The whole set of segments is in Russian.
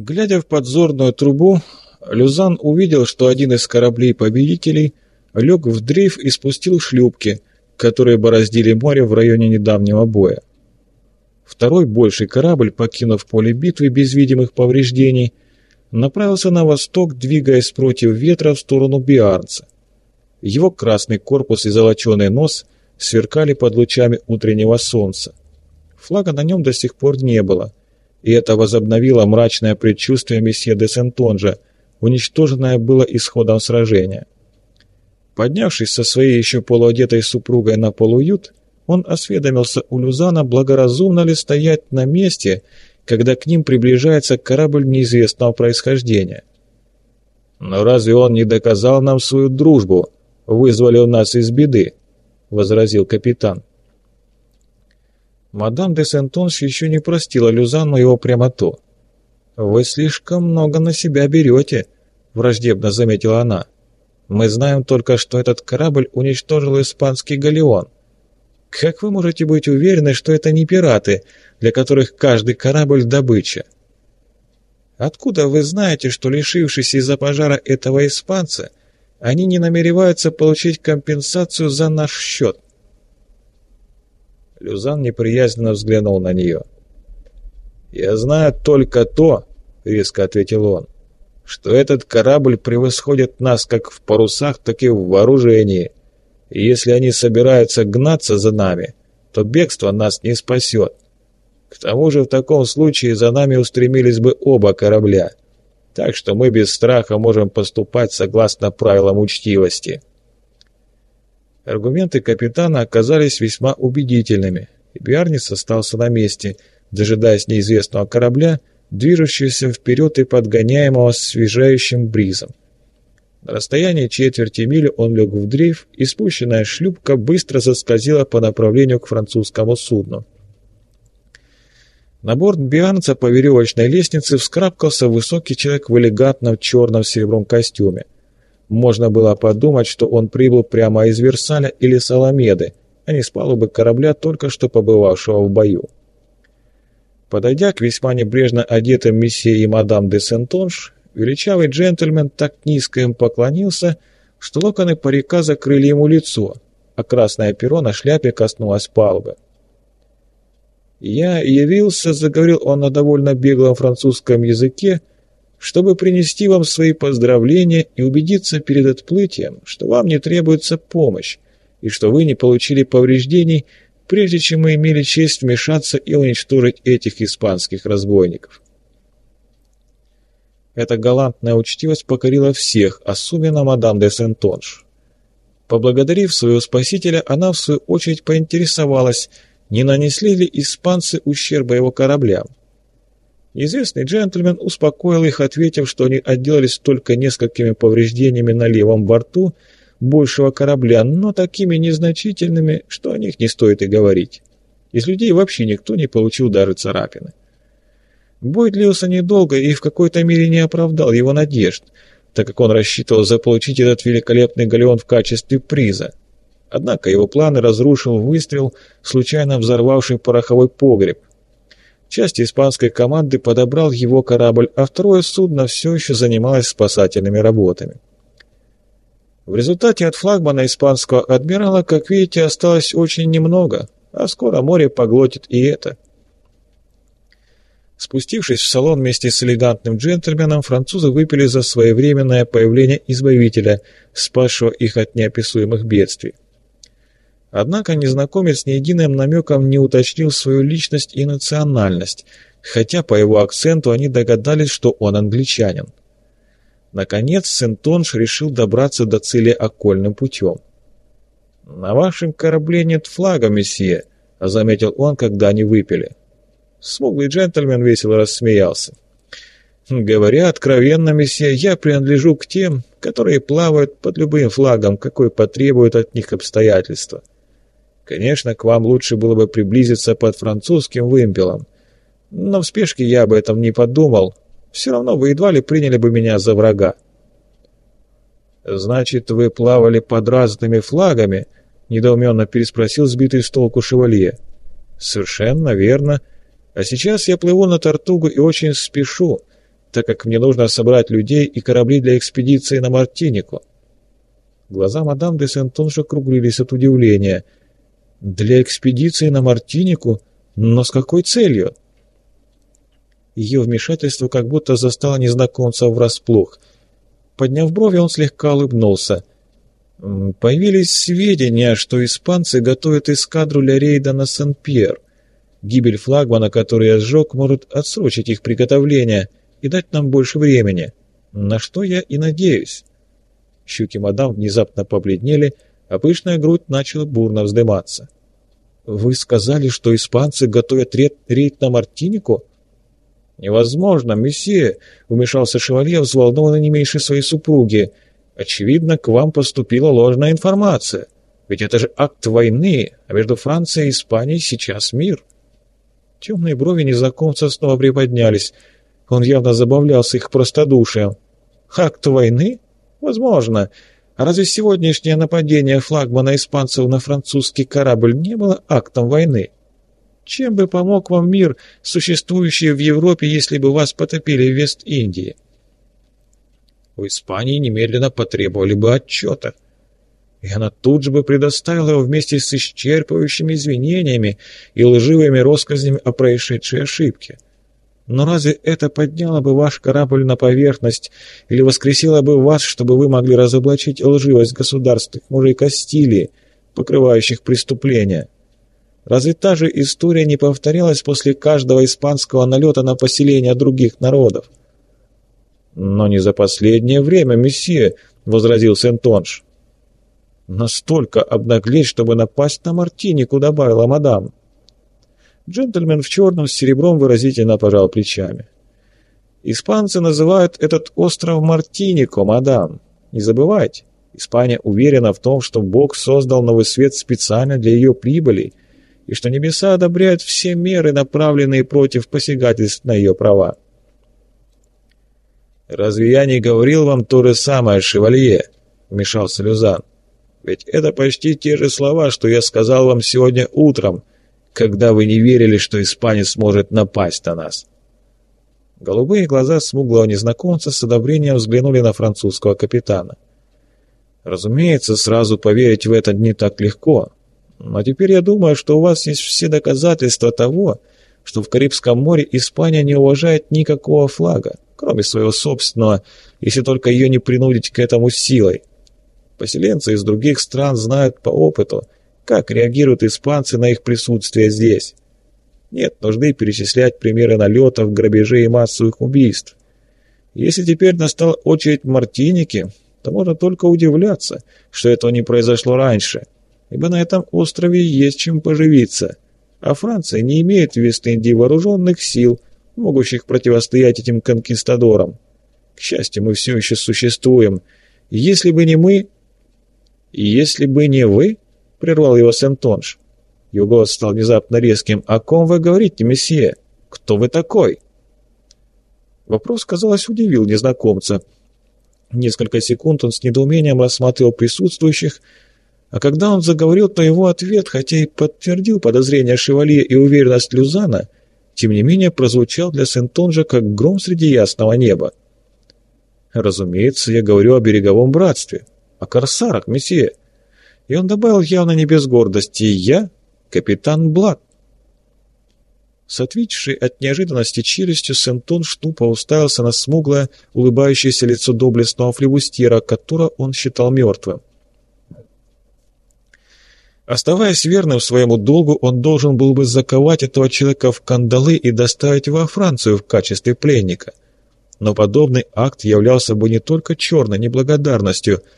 Глядя в подзорную трубу, Люзан увидел, что один из кораблей-победителей лег в дрейф и спустил шлюпки, которые бороздили море в районе недавнего боя. Второй больший корабль, покинув поле битвы без видимых повреждений, направился на восток, двигаясь против ветра в сторону Биарнца. Его красный корпус и золоченый нос сверкали под лучами утреннего солнца. Флага на нем до сих пор не было, и это возобновило мрачное предчувствие месье де Сентонжа, уничтоженное было исходом сражения. Поднявшись со своей еще полуодетой супругой на полуют, он осведомился у Люзана, благоразумно ли стоять на месте, когда к ним приближается корабль неизвестного происхождения. «Но разве он не доказал нам свою дружбу, вызвали у нас из беды?» — возразил капитан. Мадам де Сентонш еще не простила Люзану его прямоту. «Вы слишком много на себя берете», — враждебно заметила она. «Мы знаем только, что этот корабль уничтожил испанский галеон. Как вы можете быть уверены, что это не пираты, для которых каждый корабль — добыча?» «Откуда вы знаете, что, лишившись из-за пожара этого испанца, они не намереваются получить компенсацию за наш счет?» Люзан неприязненно взглянул на нее. «Я знаю только то, — резко ответил он, — что этот корабль превосходит нас как в парусах, так и в вооружении. И если они собираются гнаться за нами, то бегство нас не спасет. К тому же в таком случае за нами устремились бы оба корабля, так что мы без страха можем поступать согласно правилам учтивости». Аргументы капитана оказались весьма убедительными, и Биарнис остался на месте, дожидаясь неизвестного корабля, движущегося вперед и подгоняемого свежающим бризом. На расстоянии четверти мили он лег в дрейф, и спущенная шлюпка быстро заскользила по направлению к французскому судну. На борт Биарнца по веревочной лестнице вскарабкался высокий человек в элегантном черном серебром костюме – можно было подумать, что он прибыл прямо из Версаля или Саламеды, а не с палубы корабля, только что побывавшего в бою. Подойдя к весьма небрежно одетым месье и мадам де Сентонж, величавый джентльмен так низко им поклонился, что локоны парика закрыли ему лицо, а красное перо на шляпе коснулось палубы. «Я явился», — заговорил он на довольно беглом французском языке, — чтобы принести вам свои поздравления и убедиться перед отплытием, что вам не требуется помощь и что вы не получили повреждений, прежде чем мы имели честь вмешаться и уничтожить этих испанских разбойников. Эта галантная учтивость покорила всех, особенно мадам де Сентонж. Поблагодарив своего спасителя, она в свою очередь поинтересовалась, не нанесли ли испанцы ущерба его кораблям. Известный джентльмен успокоил их, ответив, что они отделались только несколькими повреждениями на левом борту большего корабля, но такими незначительными, что о них не стоит и говорить. Из людей вообще никто не получил даже царапины. Бой длился недолго и в какой-то мере не оправдал его надежд, так как он рассчитывал заполучить этот великолепный галеон в качестве приза. Однако его планы разрушил выстрел, случайно взорвавший пороховой погреб. Часть испанской команды подобрал его корабль, а второе судно все еще занималось спасательными работами. В результате от флагмана испанского адмирала, как видите, осталось очень немного, а скоро море поглотит и это. Спустившись в салон вместе с элегантным джентльменом, французы выпили за своевременное появление Избавителя, спасшего их от неописуемых бедствий. Однако незнакомец ни единым намеком не уточнил свою личность и национальность, хотя по его акценту они догадались, что он англичанин. Наконец Сентонш решил добраться до цели окольным путем. «На вашем корабле нет флага, месье», — заметил он, когда они выпили. Смуглый джентльмен весело рассмеялся. «Говоря откровенно, месье, я принадлежу к тем, которые плавают под любым флагом, какой потребуют от них обстоятельства. Конечно, к вам лучше было бы приблизиться под французским вымпелом. Но в спешке я об этом не подумал. Все равно вы едва ли приняли бы меня за врага. «Значит, вы плавали под разными флагами?» — недоуменно переспросил сбитый с толку шевалье. «Совершенно верно. А сейчас я плыву на Тартугу и очень спешу. так как мне нужно собрать людей и корабли для экспедиции на Мартинику». Глаза мадам де Сентонж округлились от удивления. «Для экспедиции на Мартинику? Но с какой целью?» Ее вмешательство как будто застало незнакомца врасплох. Подняв брови, он слегка улыбнулся. «Появились сведения, что испанцы готовят эскадру для рейда на Сан-Пьер. Гибель флагмана, который я сжег, может отсрочить их приготовление и дать нам больше времени, на что я и надеюсь». Щуки мадам внезапно побледнели, а пышная грудь начала бурно вздыматься. «Вы сказали, что испанцы готовят рейд, рейд на Мартинику?» «Невозможно, месье!» — вмешался шевалье, взволнованный не меньше своей супруги. «Очевидно, к вам поступила ложная информация. Ведь это же акт войны, а между Францией и Испанией сейчас мир». Темные брови незнакомца снова приподнялись. Он явно забавлялся их простодушием. «Акт войны? Возможно. Разве сегодняшнее нападение флагмана испанцев на французский корабль не было актом войны? Чем бы помог вам мир, существующий в Европе, если бы вас потопили в Вест-Индии? У Испании немедленно потребовали бы отчета. И она тут же бы предоставила его вместе с исчерпывающими извинениями и лживыми россказнями о происшедшей ошибке. Но разве это подняло бы ваш корабль на поверхность или воскресило бы вас, чтобы вы могли разоблачить лживость государственных мужей Кастилии, покрывающих преступления? Разве та же история не повторялась после каждого испанского налета на поселения других народов? «Но не за последнее время, месье», — возразил Сент-Онж. «Настолько обнаглеть, чтобы напасть на Мартинику», — добавила мадам. Джентльмен в черном с серебром выразительно пожал плечами. «Испанцы называют этот остров Мартинико, мадам. Не забывайте, Испания уверена в том, что Бог создал новый свет специально для ее прибыли, и что небеса одобряют все меры, направленные против посягательств на ее права. «Разве я не говорил вам то же самое, шевалье?» — вмешался Люзан. «Ведь это почти те же слова, что я сказал вам сегодня утром, когда вы не верили, что испанец может напасть на нас». Голубые глаза смуглого незнакомца с одобрением взглянули на французского капитана. Разумеется, сразу поверить в это не так легко, но теперь я думаю, что у вас есть все доказательства того, что в Карибском море Испания не уважает никакого флага, кроме своего собственного, если только ее не принудить к этому силой. Поселенцы из других стран знают по опыту, как реагируют испанцы на их присутствие здесь? Нет нужды перечислять примеры налетов, грабежей и массовых убийств. Если теперь настала очередь Мартиники, то можно только удивляться, что этого не произошло раньше, ибо на этом острове есть чем поживиться, а Франция не имеет в Вест-Индии вооруженных сил, могущих противостоять этим конкистадорам. К счастью, мы все еще существуем. Если бы не мы... Если бы не вы, — прервал его Сентонж. Его голос стал внезапно резким. «О ком вы говорите, месье? Кто вы такой?» Вопрос, казалось, удивил незнакомца. Несколько секунд он с недоумением рассматривал присутствующих, а когда он заговорил, то его ответ, хотя и подтвердил подозрения Шевалье и уверенность Люзана, тем не менее прозвучал для Сентонжа как гром среди ясного неба. «Разумеется, я говорю о береговом братстве, о корсарах, месье. И он добавил явно не без гордости «Я — капитан Блад». С отвечавшей от неожиданности челюстью Сентон штупо уставился на смуглое, улыбающееся лицо доблестного флевустьера, которого он считал мертвым. Оставаясь верным своему долгу, он должен был бы заковать этого человека в кандалы и доставить во Францию в качестве пленника. Но подобный акт являлся бы не только черной неблагодарностью –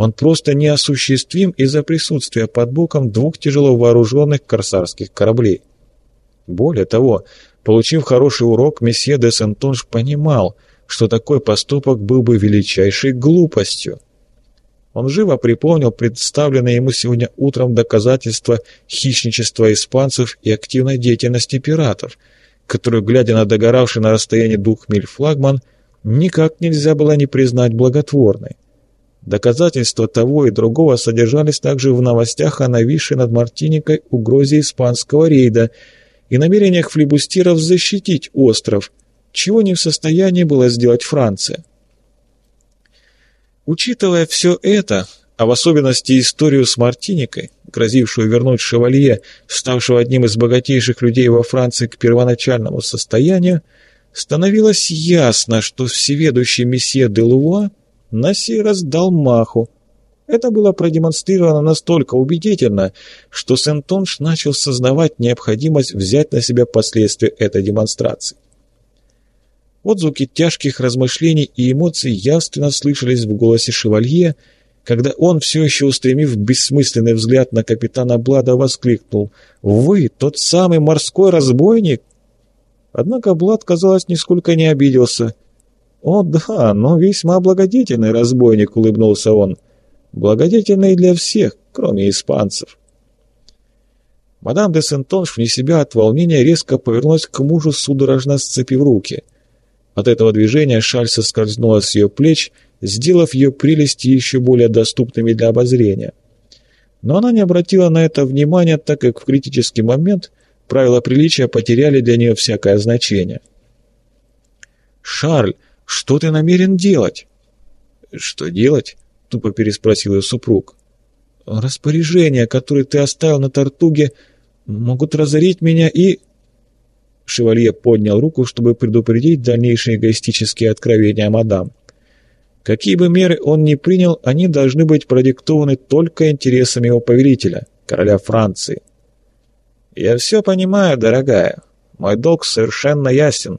он просто неосуществим из-за присутствия под боком двух тяжело вооруженных корсарских кораблей. Более того, получив хороший урок, месье де Сентонж понимал, что такой поступок был бы величайшей глупостью. Он живо припомнил представленные ему сегодня утром доказательства хищничества испанцев и активной деятельности пиратов, которую, глядя на догоравший на расстоянии двух миль флагман, никак нельзя было не признать благотворной. Доказательства того и другого содержались также в новостях о нависшей над Мартиникой угрозе испанского рейда и намерениях флибустиров защитить остров, чего не в состоянии была сделать Франция. Учитывая все это, а в особенности историю с Мартиникой, грозившую вернуть шевалье, ставшего одним из богатейших людей во Франции к первоначальному состоянию, становилось ясно, что всеведущий месье де Луа на сей раз дал маху. Это было продемонстрировано настолько убедительно, что Сентонш начал сознавать необходимость взять на себя последствия этой демонстрации. Отзвуки тяжких размышлений и эмоций явственно слышались в голосе шевалье, когда он, все еще устремив бессмысленный взгляд на капитана Блада, воскликнул «Вы тот самый морской разбойник?» Однако Блад, казалось, нисколько не обиделся. «О да, но весьма благодетельный разбойник», — улыбнулся он. «Благодетельный для всех, кроме испанцев». Мадам де Сентонш вне себя от волнения резко повернулась к мужу, судорожно сцепив руки. От этого движения шаль соскользнула с ее плеч, сделав ее прелести еще более доступными для обозрения. Но она не обратила на это внимания, так как в критический момент правила приличия потеряли для нее всякое значение. «Шарль, что ты намерен делать?» «Что делать?» — тупо переспросил ее супруг. «Распоряжения, которые ты оставил на Тартуге, могут разорить меня и...» Шевалье поднял руку, чтобы предупредить дальнейшие эгоистические откровения мадам. Какие бы меры он ни принял, они должны быть продиктованы только интересами его повелителя, короля Франции. «Я все понимаю, дорогая. Мой долг совершенно ясен.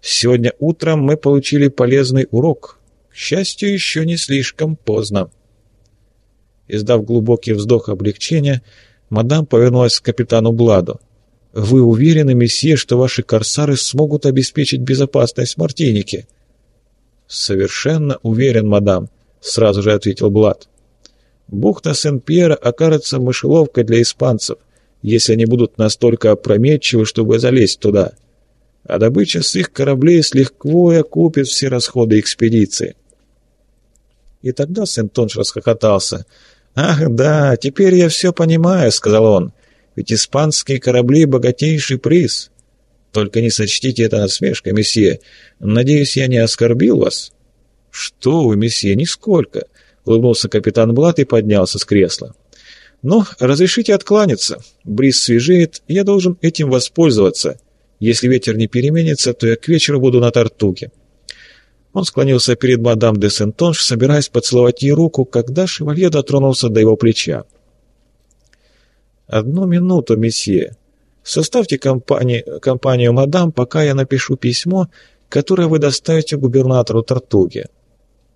Сегодня утром мы получили полезный урок. К счастью, еще не слишком поздно». Издав глубокий вздох облегчения, мадам повернулась к капитану Бладу. «Вы уверены, месье, что ваши корсары смогут обеспечить безопасность Мартиники?» «Совершенно уверен, мадам», — сразу же ответил Блад. «Бухта Сен-Пьера окажется мышеловкой для испанцев если они будут настолько опрометчивы, чтобы залезть туда. А добыча с их кораблей слегка окупит все расходы экспедиции. И тогда Сентонш расхохотался. «Ах, да, теперь я все понимаю», — сказал он. «Ведь испанские корабли — богатейший приз. Только не сочтите это насмешкой, месье. Надеюсь, я не оскорбил вас?» «Что вы, месье, нисколько», — улыбнулся капитан Блат и поднялся с кресла. Но разрешите откланяться. Бриз свежеет, я должен этим воспользоваться. Если ветер не переменится, то я к вечеру буду на Тартуге». Он склонился перед мадам де Сентонж, собираясь поцеловать ей руку, когда шевалье дотронулся до его плеча. «Одну минуту, месье. Составьте компани... компанию мадам, пока я напишу письмо, которое вы доставите губернатору Тартуге».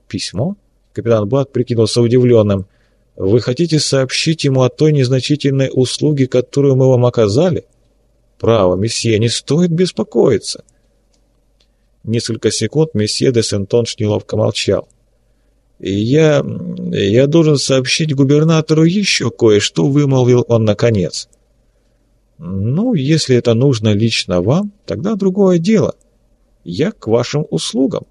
«Письмо?» Капитан Бат прикинулся удивленным – вы хотите сообщить ему о той незначительной услуге, которую мы вам оказали? Право, месье, не стоит беспокоиться. Несколько секунд месье де Сентонш неловко молчал. «Я... я должен сообщить губернатору еще кое-что», — вымолвил он наконец. «Ну, если это нужно лично вам, тогда другое дело. Я к вашим услугам».